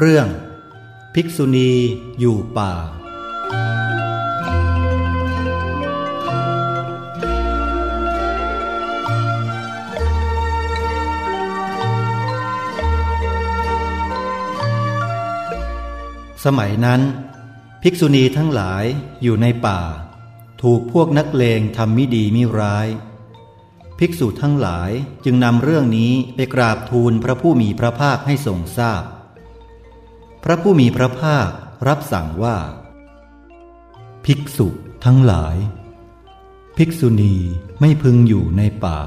เรื่อง ภิกษุณีอยู่ป่า สมัยนั้น ภิกษุณีทั้งหลายอยู่ในป่า ถูกพวกนักเลงทำมิดีมิร้าย ภิกษุทั้งหลายจึงนำเรื่องนี้ไปกราบทูลพระผู้มีพระภาคให้ทรงทราบพ พระผู้มีพระภาครับสั่งว่า ภิกษุทั้งหลาย ภิกษุณีไม่พึงอยู่ในป่า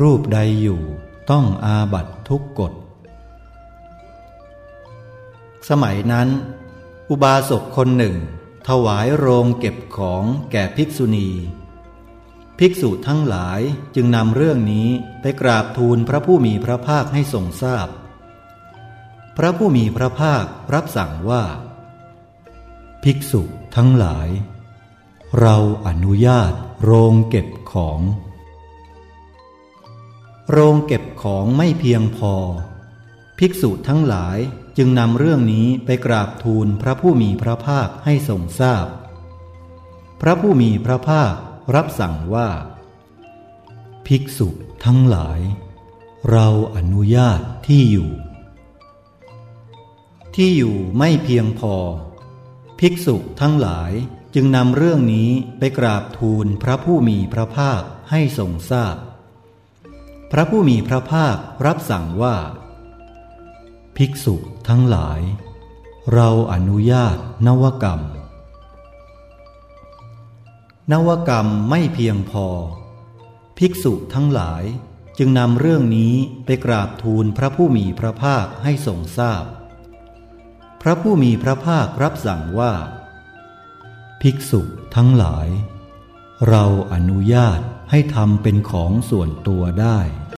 รูปใดอยู่ต้องอาบัตทุกกฎ สมัยนั้น อุบาสกคนหนึ่ง ถวายโรงเก็บของแก่ภิกษุณี ภิกษุทั้งหลายจึงนำเรื่องนี้ไปกราบทูลพระผู้มีพระภาคให้ทรงทราบพ พระผู้มีพระภาครับสั่งว่า ภิกษุทั้งหลาย เราอนุญาตโรงเก็บของ โรงเก็บของไม่เพียงพอ ภิกษุทั้งหลายจึงนำเรื่องนี้ไปกราบทูลพระผู้มีพระภาคให้ทรงทราบพพระผู้มีพระภาครับสั่งว่า ภิกษุทั้งหลาย เราอนุญาตที่อยู่ ที่อยู่ไม่เพียงพอ ภิกษุทั้งหลายจึงนำเรื่องนี้ไปกราบทูลพระผู้มีพระภาคให้ทรงทราบพพระผู้มีพระภาครับสั่งว่า ภิกษุทั้งหลาย เราอนุญาตนวกรรม นวกรรมไม่เพียงพอ ภิกษุทั้งหลายจึงนำเรื่องนี้ไปกราบทูลพระผู้มีพระภาคให้ทรงทราบพ พระผู้มีพระภาครับสั่งว่า ภิกษุทั้งหลาย เราอนุญาตให้ทำเป็นของส่วนตัวได้